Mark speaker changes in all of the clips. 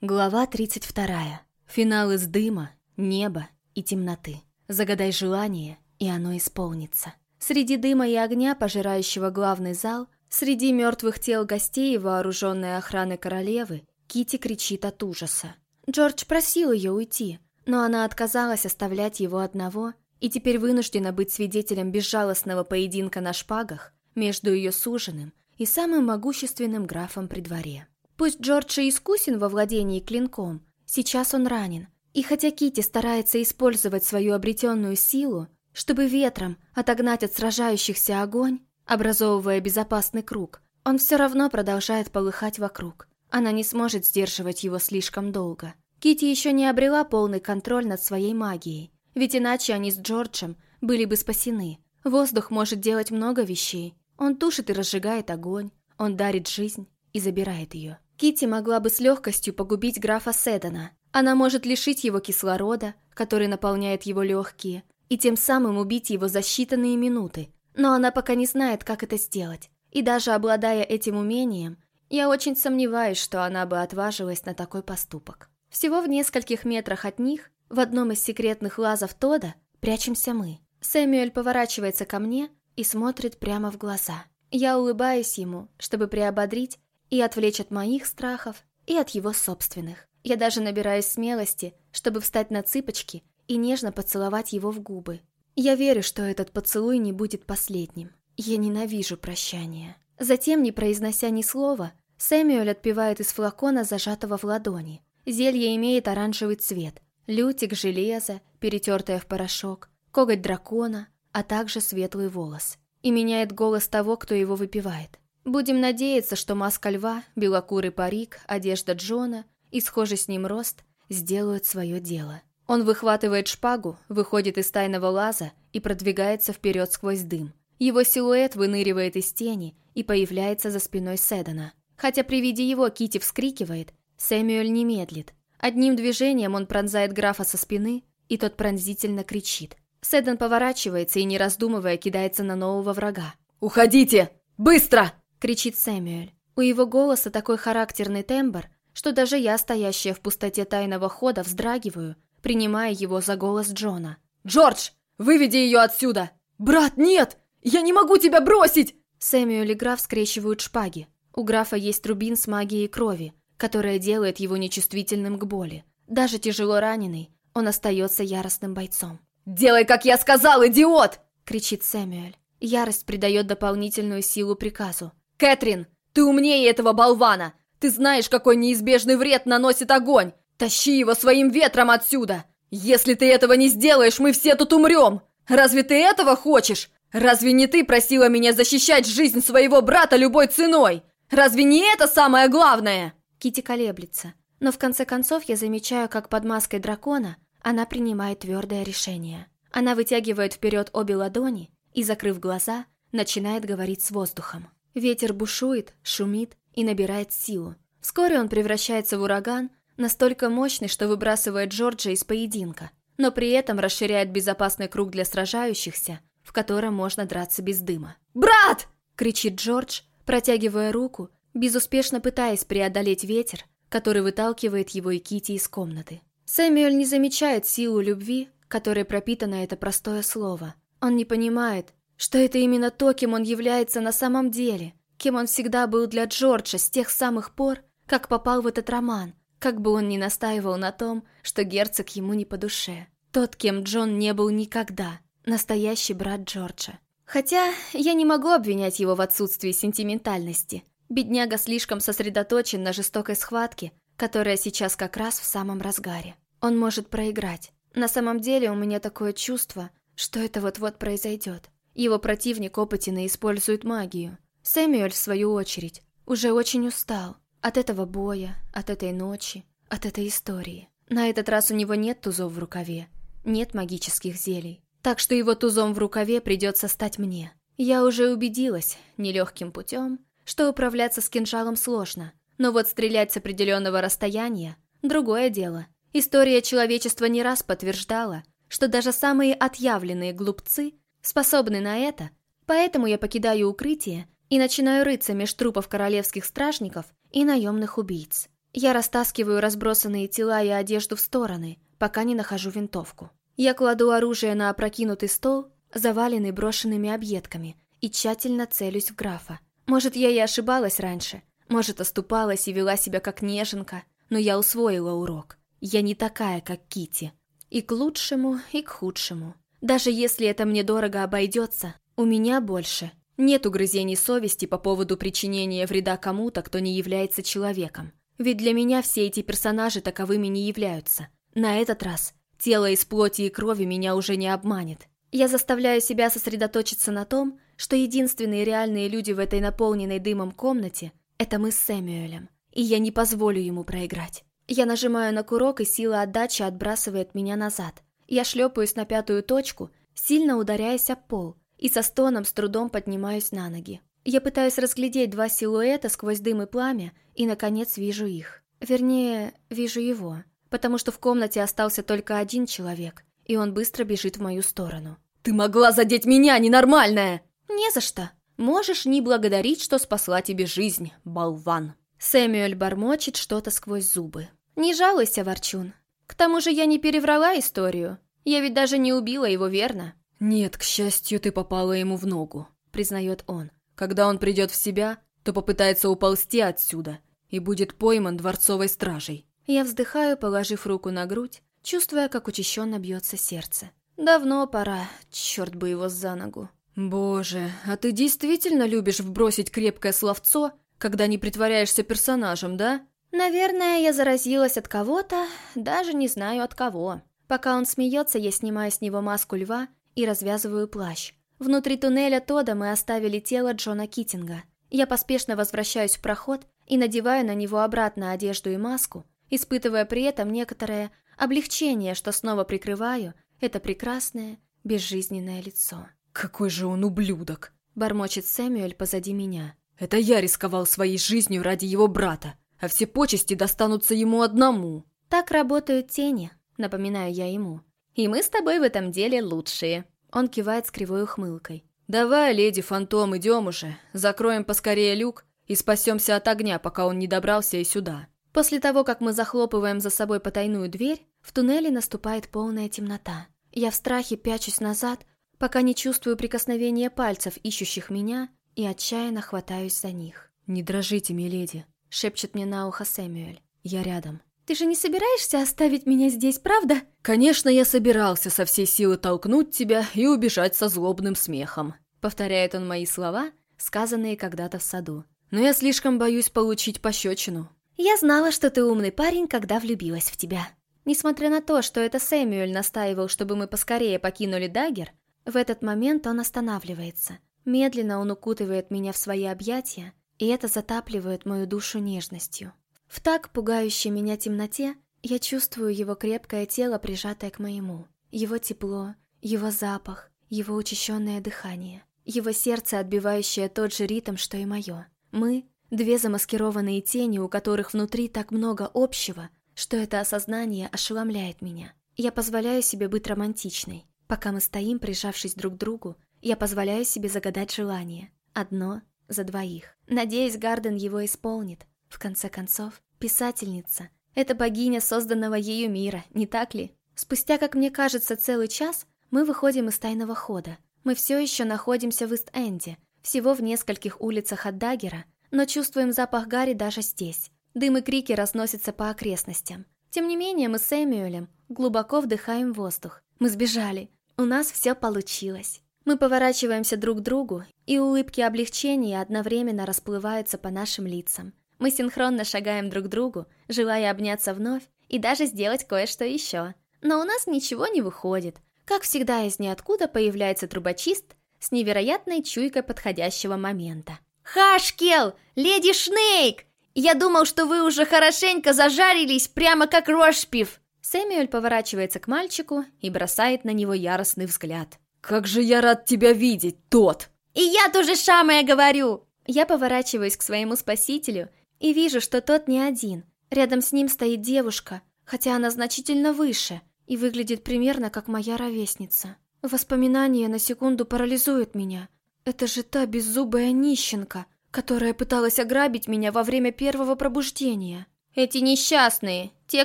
Speaker 1: Глава 32. Финал из дыма, неба и темноты. Загадай желание, и оно исполнится. Среди дыма и огня, пожирающего главный зал, среди мертвых тел гостей и вооруженной охраны королевы, Кити кричит от ужаса. Джордж просил ее уйти, но она отказалась оставлять его одного и теперь вынуждена быть свидетелем безжалостного поединка на шпагах между ее суженым и самым могущественным графом при дворе. Пусть Джордж и искусен во владении клинком, сейчас он ранен. И хотя Кити старается использовать свою обретенную силу, чтобы ветром отогнать от сражающихся огонь, образовывая безопасный круг, он все равно продолжает полыхать вокруг. Она не сможет сдерживать его слишком долго. Кити еще не обрела полный контроль над своей магией, ведь иначе они с Джорджем были бы спасены. Воздух может делать много вещей. Он тушит и разжигает огонь, он дарит жизнь и забирает ее. Кити могла бы с легкостью погубить графа Седана. Она может лишить его кислорода, который наполняет его легкие, и тем самым убить его за считанные минуты. Но она пока не знает, как это сделать. И даже обладая этим умением, я очень сомневаюсь, что она бы отважилась на такой поступок. Всего в нескольких метрах от них, в одном из секретных лазов Тода, прячемся мы. Сэмюэль поворачивается ко мне и смотрит прямо в глаза. Я улыбаюсь ему, чтобы приободрить и отвлечь от моих страхов, и от его собственных. Я даже набираюсь смелости, чтобы встать на цыпочки и нежно поцеловать его в губы. Я верю, что этот поцелуй не будет последним. Я ненавижу прощание. Затем, не произнося ни слова, Сэмюэль отпивает из флакона, зажатого в ладони. Зелье имеет оранжевый цвет, лютик железа, перетертое в порошок, коготь дракона, а также светлый волос. И меняет голос того, кто его выпивает. Будем надеяться, что маска льва, белокурый парик, одежда Джона и схожий с ним рост сделают свое дело. Он выхватывает шпагу, выходит из тайного лаза и продвигается вперед сквозь дым. Его силуэт выныривает из тени и появляется за спиной Седана. Хотя при виде его Кити вскрикивает, Сэмюэль не медлит. Одним движением он пронзает графа со спины, и тот пронзительно кричит. Седан поворачивается и, не раздумывая, кидается на нового врага. «Уходите! Быстро!» — кричит Сэмюэль. У его голоса такой характерный тембр, что даже я, стоящая в пустоте тайного хода, вздрагиваю, принимая его за голос Джона. «Джордж, выведи ее отсюда!» «Брат, нет! Я не могу тебя бросить!» Сэмюэль и граф скрещивают шпаги. У графа есть рубин с магией крови, которая делает его нечувствительным к боли. Даже тяжело раненый, он остается яростным бойцом. «Делай, как я сказал, идиот!» — кричит Сэмюэль. Ярость придает дополнительную силу приказу. «Кэтрин, ты умнее этого болвана! Ты знаешь, какой неизбежный вред наносит огонь! Тащи его своим ветром отсюда! Если ты этого не сделаешь, мы все тут умрем! Разве ты этого хочешь? Разве не ты просила меня защищать жизнь своего брата любой ценой? Разве не это самое главное?» Кити колеблется, но в конце концов я замечаю, как под маской дракона она принимает твердое решение. Она вытягивает вперед обе ладони и, закрыв глаза, начинает говорить с воздухом. Ветер бушует, шумит и набирает силу. Вскоре он превращается в ураган, настолько мощный, что выбрасывает Джорджа из поединка, но при этом расширяет безопасный круг для сражающихся, в котором можно драться без дыма. «Брат!» — кричит Джордж, протягивая руку, безуспешно пытаясь преодолеть ветер, который выталкивает его и Кити из комнаты. Сэмюэль не замечает силу любви, которой пропитано это простое слово. Он не понимает, что это именно то, кем он является на самом деле, кем он всегда был для Джорджа с тех самых пор, как попал в этот роман, как бы он ни настаивал на том, что герцог ему не по душе. Тот, кем Джон не был никогда, настоящий брат Джорджа. Хотя я не могу обвинять его в отсутствии сентиментальности. Бедняга слишком сосредоточен на жестокой схватке, которая сейчас как раз в самом разгаре. Он может проиграть. На самом деле у меня такое чувство, что это вот-вот произойдет. Его противник опытен использует магию. Сэмюэль, в свою очередь, уже очень устал. От этого боя, от этой ночи, от этой истории. На этот раз у него нет тузов в рукаве, нет магических зелий. Так что его тузом в рукаве придется стать мне. Я уже убедилась, нелегким путем, что управляться с кинжалом сложно. Но вот стрелять с определенного расстояния – другое дело. История человечества не раз подтверждала, что даже самые отъявленные глупцы способны на это, поэтому я покидаю укрытие и начинаю рыться меж трупов королевских стражников и наемных убийц. Я растаскиваю разбросанные тела и одежду в стороны, пока не нахожу винтовку. Я кладу оружие на опрокинутый стол, заваленный брошенными объедками, и тщательно целюсь в графа. Может, я и ошибалась раньше, может, оступалась и вела себя как неженка, но я усвоила урок. Я не такая, как Кити. И к лучшему, и к худшему. Даже если это мне дорого обойдется, у меня больше нет угрызений совести по поводу причинения вреда кому-то, кто не является человеком. Ведь для меня все эти персонажи таковыми не являются. На этот раз тело из плоти и крови меня уже не обманет. Я заставляю себя сосредоточиться на том, что единственные реальные люди в этой наполненной дымом комнате – это мы с Сэмюэлем. И я не позволю ему проиграть. Я нажимаю на курок, и сила отдачи отбрасывает меня назад. Я шлепаюсь на пятую точку, сильно ударяясь об пол, и со стоном с трудом поднимаюсь на ноги. Я пытаюсь разглядеть два силуэта сквозь дым и пламя, и, наконец, вижу их. Вернее, вижу его, потому что в комнате остался только один человек, и он быстро бежит в мою сторону.
Speaker 2: «Ты могла задеть меня, ненормальная!»
Speaker 1: «Не за что. Можешь не благодарить, что спасла тебе жизнь, болван». Сэмюэль бормочет что-то сквозь зубы. «Не жалуйся, Ворчун. К тому же я не переврала историю. Я ведь даже не убила его, верно?»
Speaker 2: «Нет, к счастью, ты попала ему в ногу», — признает он. «Когда он придет в себя, то попытается уползти отсюда и будет пойман дворцовой стражей».
Speaker 1: Я вздыхаю, положив руку на грудь, чувствуя, как учащенно бьется сердце. Давно пора, черт бы его за ногу.
Speaker 2: «Боже, а ты действительно любишь вбросить крепкое словцо, когда не притворяешься персонажем, да?»
Speaker 1: «Наверное, я заразилась от кого-то, даже не знаю от кого». Пока он смеется, я снимаю с него маску льва и развязываю плащ. Внутри туннеля Тода мы оставили тело Джона Китинга. Я поспешно возвращаюсь в проход и надеваю на него обратно одежду и маску, испытывая при этом некоторое облегчение, что снова прикрываю это прекрасное, безжизненное лицо.
Speaker 2: «Какой же он ублюдок!»
Speaker 1: — бормочет Сэмюэль позади меня.
Speaker 2: «Это я рисковал своей жизнью ради его брата, а все почести достанутся ему одному!»
Speaker 1: «Так работают тени», — напоминаю я ему. И мы с тобой в этом деле лучшие». Он кивает с кривой ухмылкой.
Speaker 2: «Давай, леди Фантом, идем уже. Закроем поскорее люк и спасемся от огня, пока он не добрался и сюда».
Speaker 1: После того, как мы захлопываем за собой потайную дверь, в туннеле наступает полная темнота. Я в страхе пячусь назад, пока не чувствую прикосновения пальцев, ищущих меня, и отчаянно хватаюсь за них.
Speaker 2: «Не дрожите, миледи», —
Speaker 1: шепчет мне на ухо Сэмюэль.
Speaker 2: «Я рядом».
Speaker 1: Ты же не собираешься оставить меня здесь, правда?
Speaker 2: Конечно, я собирался со всей силы толкнуть тебя и убежать со злобным смехом. Повторяет он мои слова, сказанные когда-то в саду. Но я слишком боюсь получить пощечину.
Speaker 1: Я знала, что ты умный парень, когда влюбилась в тебя. Несмотря на то, что это Сэмюэль настаивал, чтобы мы поскорее покинули Дагер, в этот момент он останавливается. Медленно он укутывает меня в свои объятия, и это затапливает мою душу нежностью. В так пугающей меня темноте я чувствую его крепкое тело, прижатое к моему. Его тепло, его запах, его учащенное дыхание. Его сердце, отбивающее тот же ритм, что и мое. Мы — две замаскированные тени, у которых внутри так много общего, что это осознание ошеломляет меня. Я позволяю себе быть романтичной. Пока мы стоим, прижавшись друг к другу, я позволяю себе загадать желание. Одно за двоих. Надеюсь, Гарден его исполнит, в конце концов, писательница — это богиня созданного ею мира, не так ли? Спустя, как мне кажется, целый час, мы выходим из тайного хода. Мы все еще находимся в Ист-Энде, всего в нескольких улицах от Даггера, но чувствуем запах Гарри даже здесь. Дым и крики разносятся по окрестностям. Тем не менее, мы с Эмюэлем глубоко вдыхаем воздух. Мы сбежали. У нас все получилось. Мы поворачиваемся друг к другу, и улыбки облегчения одновременно расплываются по нашим лицам. Мы синхронно шагаем друг к другу, желая обняться вновь и даже сделать кое-что еще. Но у нас ничего не выходит. Как всегда, из ниоткуда появляется трубочист с невероятной чуйкой подходящего момента. «Хашкел! Леди Шнейк! Я думал, что вы уже хорошенько зажарились, прямо как рожпив!» Сэмюэль поворачивается к мальчику и бросает на него яростный взгляд.
Speaker 2: «Как же я рад тебя видеть, тот!»
Speaker 1: «И я тоже самое говорю!» Я поворачиваюсь к своему спасителю и вижу, что тот не один. Рядом с ним стоит девушка, хотя она значительно выше и выглядит примерно как моя ровесница. Воспоминания на секунду парализуют меня. Это же та беззубая нищенка, которая пыталась ограбить меня во время первого пробуждения. «Эти несчастные, те,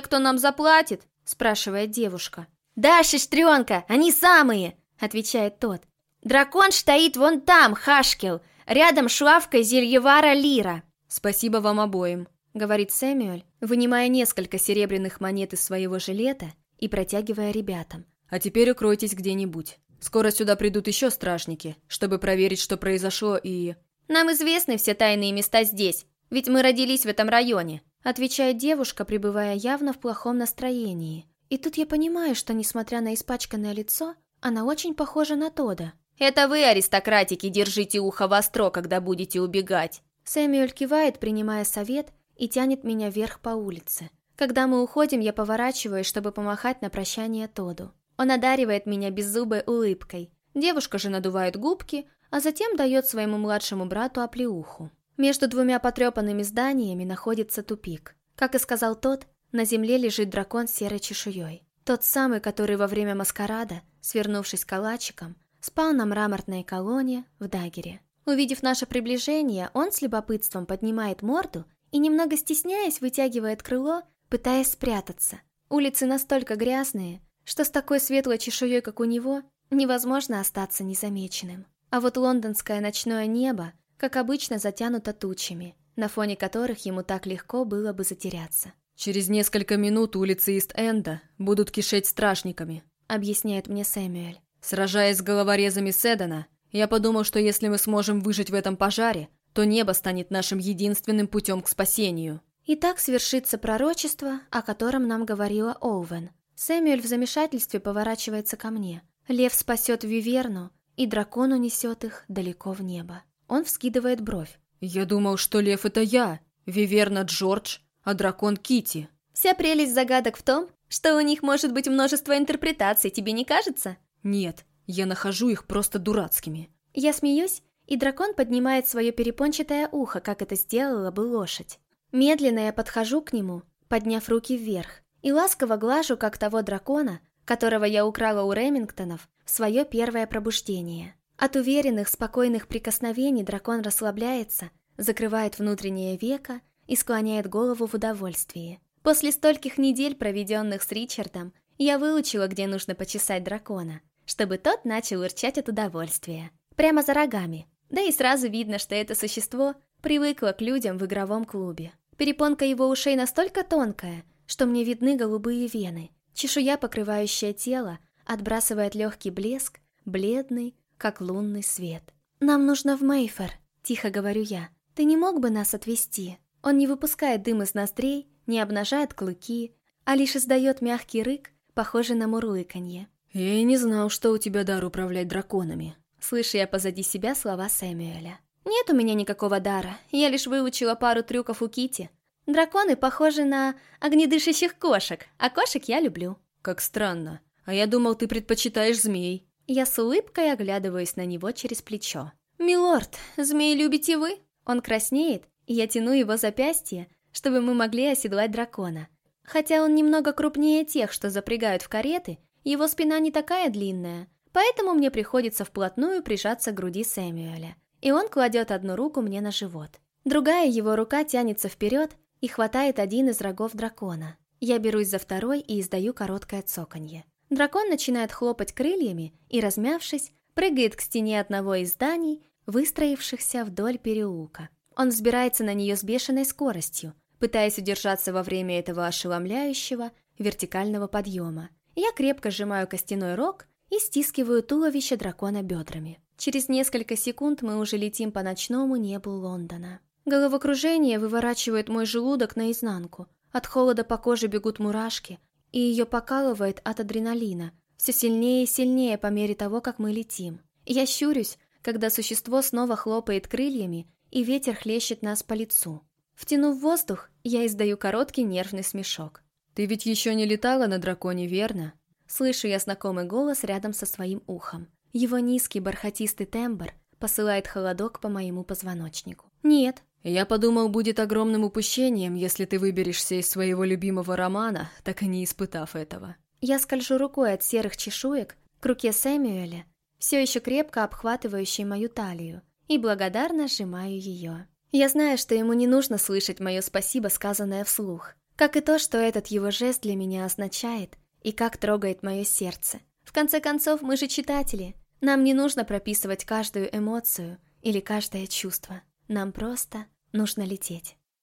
Speaker 1: кто нам заплатит?» — спрашивает девушка. «Да, шестренка, они самые!» — отвечает тот. «Дракон стоит вон там, Хашкел, рядом с лавкой зельевара Лира».
Speaker 2: «Спасибо вам обоим», — говорит Сэмюэль, вынимая несколько серебряных монет из своего жилета и протягивая ребятам. «А теперь укройтесь где-нибудь. Скоро сюда придут еще стражники, чтобы проверить, что произошло, и...»
Speaker 1: «Нам известны все тайные места здесь, ведь мы родились в этом районе», отвечает девушка, пребывая явно в плохом настроении. И тут я понимаю, что, несмотря на испачканное лицо, она очень похожа на Тода.
Speaker 2: «Это вы, аристократики, держите ухо востро, когда будете убегать!»
Speaker 1: Сэмюэль кивает, принимая совет, и тянет меня вверх по улице. Когда мы уходим, я поворачиваюсь, чтобы помахать на прощание Тоду. Он одаривает меня беззубой улыбкой. Девушка же надувает губки, а затем дает своему младшему брату оплеуху. Между двумя потрепанными зданиями находится тупик. Как и сказал тот, на земле лежит дракон с серой чешуей. Тот самый, который во время маскарада, свернувшись калачиком, спал на мраморной колонне в Дагере. Увидев наше приближение, он с любопытством поднимает морду и, немного стесняясь, вытягивает крыло, пытаясь спрятаться. Улицы настолько грязные, что с такой светлой чешуей, как у него, невозможно остаться незамеченным. А вот лондонское ночное небо, как обычно, затянуто тучами, на фоне которых ему так легко было бы затеряться.
Speaker 2: «Через несколько минут улицы Ист-Энда будут кишеть стражниками», — объясняет мне Сэмюэль. «Сражаясь с головорезами Седана, я подумал, что если мы сможем выжить в этом пожаре, то небо станет нашим единственным путем к спасению».
Speaker 1: И так свершится пророчество, о котором нам говорила Оуэн. Сэмюэль в замешательстве поворачивается ко мне. Лев спасет Виверну, и дракон унесет их далеко в небо. Он вскидывает бровь.
Speaker 2: «Я думал, что лев — это я, Виверна — Джордж, а дракон — Кити.
Speaker 1: «Вся прелесть загадок в том, что у них может быть множество интерпретаций, тебе не кажется?»
Speaker 2: «Нет, я нахожу их просто дурацкими».
Speaker 1: Я смеюсь, и дракон поднимает свое перепончатое ухо, как это сделала бы лошадь. Медленно я подхожу к нему, подняв руки вверх, и ласково глажу, как того дракона, которого я украла у Ремингтонов, в свое первое пробуждение. От уверенных, спокойных прикосновений дракон расслабляется, закрывает внутреннее веко и склоняет голову в удовольствии. После стольких недель, проведенных с Ричардом, я выучила, где нужно почесать дракона, чтобы тот начал урчать от удовольствия. Прямо за рогами. Да и сразу видно, что это существо привыкло к людям в игровом клубе. Перепонка его ушей настолько тонкая, что мне видны голубые вены. Чешуя, покрывающая тело, отбрасывает легкий блеск, бледный, как лунный свет. «Нам нужно в Мейфер», — тихо говорю я. «Ты не мог бы нас отвезти?» Он не выпускает дым из ноздрей, не обнажает клыки, а лишь издает мягкий рык, похожий на мурлыканье.
Speaker 2: «Я и не знал, что у тебя дар управлять драконами»,
Speaker 1: слышу я позади себя слова Сэмюэля. «Нет у меня никакого дара, я лишь выучила пару трюков у Кити. Драконы похожи на огнедышащих кошек, а кошек я люблю».
Speaker 2: «Как странно. А я думал, ты предпочитаешь змей».
Speaker 1: Я с улыбкой оглядываюсь на него через плечо. «Милорд, змеи любите вы?» Он краснеет, и я тяну его запястье, чтобы мы могли оседлать дракона. Хотя он немного крупнее тех, что запрягают в кареты, его спина не такая длинная, поэтому мне приходится вплотную прижаться к груди Сэмюэля. И он кладет одну руку мне на живот. Другая его рука тянется вперед и хватает один из рогов дракона. Я берусь за второй и издаю короткое цоканье. Дракон начинает хлопать крыльями и, размявшись, прыгает к стене одного из зданий, выстроившихся вдоль переулка. Он взбирается на нее с бешеной скоростью, пытаясь удержаться во время этого ошеломляющего вертикального подъема. Я крепко сжимаю костяной рог и стискиваю туловище дракона бедрами. Через несколько секунд мы уже летим по ночному небу Лондона. Головокружение выворачивает мой желудок наизнанку. От холода по коже бегут мурашки, и ее покалывает от адреналина, все сильнее и сильнее по мере того, как мы летим. Я щурюсь, когда существо снова хлопает крыльями, и ветер хлещет нас по лицу. Втянув воздух, я издаю короткий нервный смешок.
Speaker 2: «Ты ведь еще не летала на драконе, верно?»
Speaker 1: Слышу я знакомый голос рядом со своим ухом. Его низкий бархатистый тембр посылает холодок по моему позвоночнику. «Нет,
Speaker 2: я подумал, будет огромным упущением, если ты выберешься из своего любимого романа, так и не испытав этого.
Speaker 1: Я скольжу рукой от серых чешуек к руке Сэмюэля, все еще крепко обхватывающей мою талию, и благодарно сжимаю ее. Я знаю, что ему не нужно слышать мое спасибо, сказанное вслух. Как и то, что этот его жест для меня означает и как трогает мое сердце. В конце концов, мы же читатели. Нам не нужно прописывать каждую эмоцию или каждое чувство. Нам просто нужно лететь.